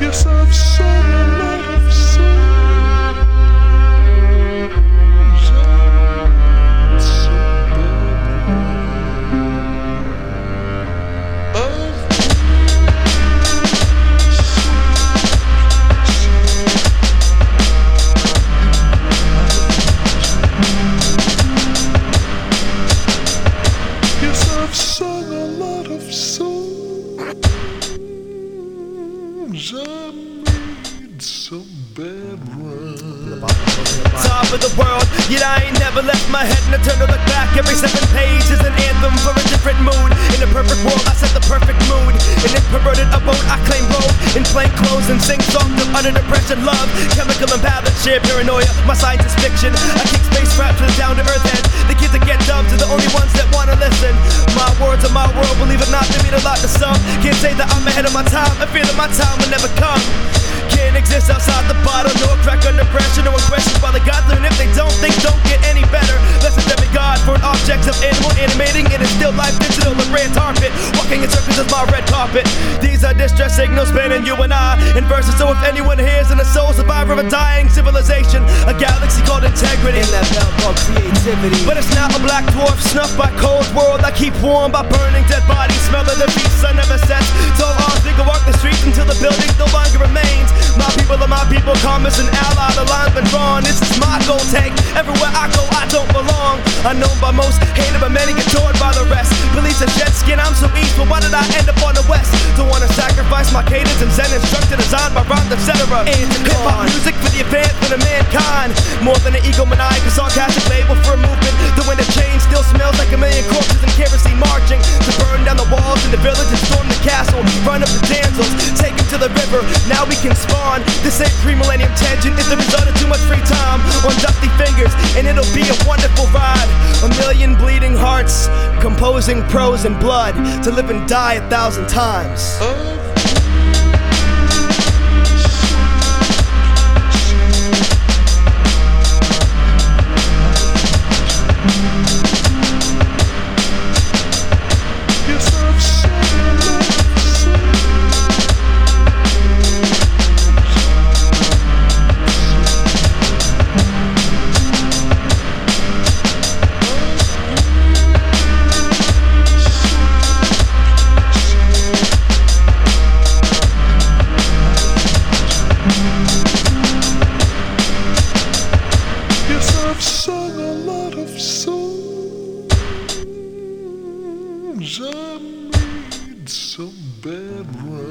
Yes, I've sorry. Top of the world. Yet I ain't never left my head and I turn to look back. Every seven page is an anthem for a different mood. In a perfect world, I set the perfect mood. In this perverted abode, I claim road in plain clothes and sing songs of utter depression, love, chemical imbalance, sheer paranoia. My science is fiction. I kick space rap to down to earth head. The kids that get dubbed are the only ones that wanna listen. My words are my world, believe it or not, they mean a lot to some. Can't say that I'm ahead of my time. I feel that my time will never come can't exist outside the bottle. No crack under pressure, no questions by the gods. And if they don't think, don't get any better. That's a demigod for an object of animal animating in a still life digital. The red carpet, walking in circles is my red carpet. These are distress signals spanning you and I in verses. So if anyone hears in a soul survivor of a dying civilization, a galaxy called integrity. In that belt called creativity. But it's not a black dwarf snuffed by cold world. I keep warm by burning dead bodies. Smell of the beast sun never sets. So I'll think walk the streets until the building no longer remains. My people people, as an ally, the line's been drawn. This is my goal, take everywhere I go, I don't belong. Unknown by most, hated by many, adored by the rest. Police a jet skin, I'm so east, but why did I end up on the west? Don't wanna sacrifice my cadence and zen instructor designed by rhymes, etc. And Hip hop music for the advancement of mankind. More than an egomaniacal, sarcastic label for a movement. The wind on dusty fingers, and it'll be a wonderful ride. A million bleeding hearts, composing prose and blood to live and die a thousand times. bois.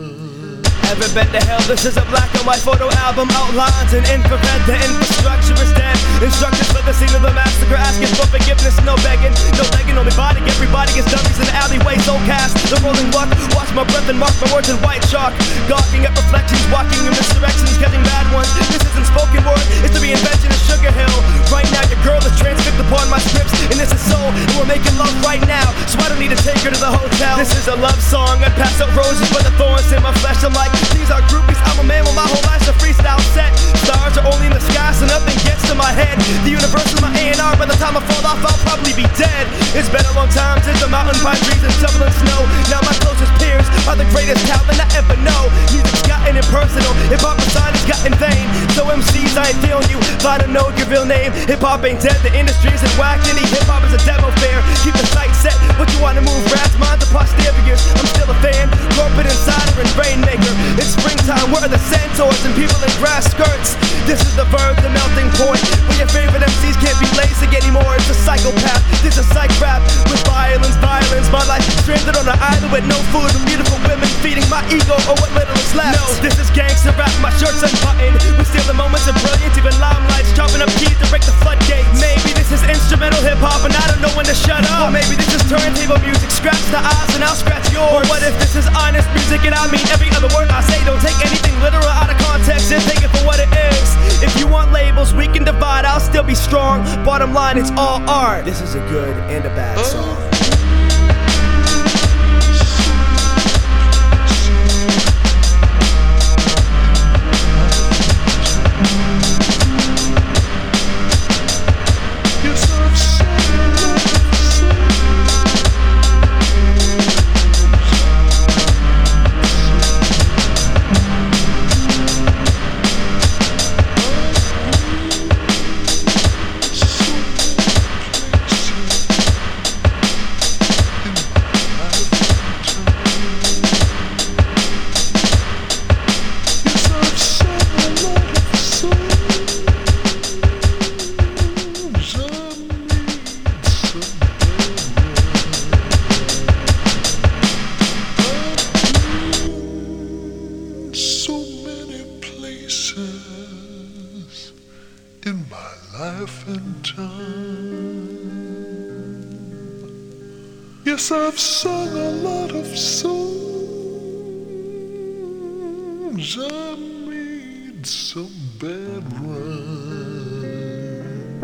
This is a black and white photo album outlines and infrared. The infrastructure is dead. Instructions for the scene of the massacre, asking for forgiveness, no begging, no begging, only body. Everybody gets dummies in the alleyway, so cast the rolling luck. Watch my breath and mark my words in white chalk. Gawking at reflections, walking in misdirections, catching bad ones. This isn't spoken word, it's the reinvention of Sugar Hill. Right now, your girl is transfixed upon my scripts, and this is soul, and we're making love right now. So I don't need to take her to the hotel. This is a love song. I pass out roses, but the thorns in my flesh. I'm like, these are groupies. I'm a man with my whole life's a freestyle set. Stars are only in the sky, so nothing gets to my head. The universe is my A&R. By the time I fall off, I'll probably be dead. It's been a long time since the mountain pine trees and shoveling snow. Now my closest peers are the greatest talent I ever know. Music's gotten impersonal. Hip hop has gotten vain. So MCs, I ain't feeling you. Find to know your real name. Hip hop ain't dead. The industry isn't whack. Any hip hop is a demo fair. Keep the sight set. What you wanna move? Rats, minds are posteriors. I'm still a fan. Centaurs and people in grass skirts. This is the verb, the melting point. Where your favorite MCs can't be basic anymore. It's a psychopath. This is psych rap with violence, violence. My life stranded on an island with no food and beautiful women feeding my ego or what little is left. No, this is gangster rap. My shirt's unbuttoned. We steal the moments of brilliance, even limelights, chopping up keys to break the floodgates. Be strong. Bottom line, it's all art. This is a good and a bad song. Life time. Yes, I've sung a lot of songs. I made some bad rhymes.